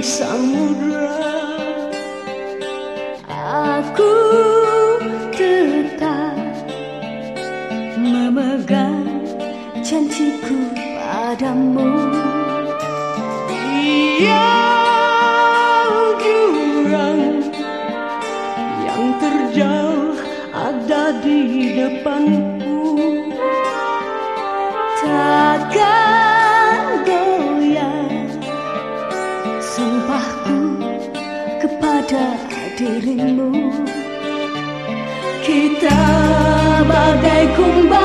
samudra Aku tetap memegang janjiku padamu. Ia jurang yang terjauh ada di depanku. Sumpahku kepada dirimu. Kita bagai kumbang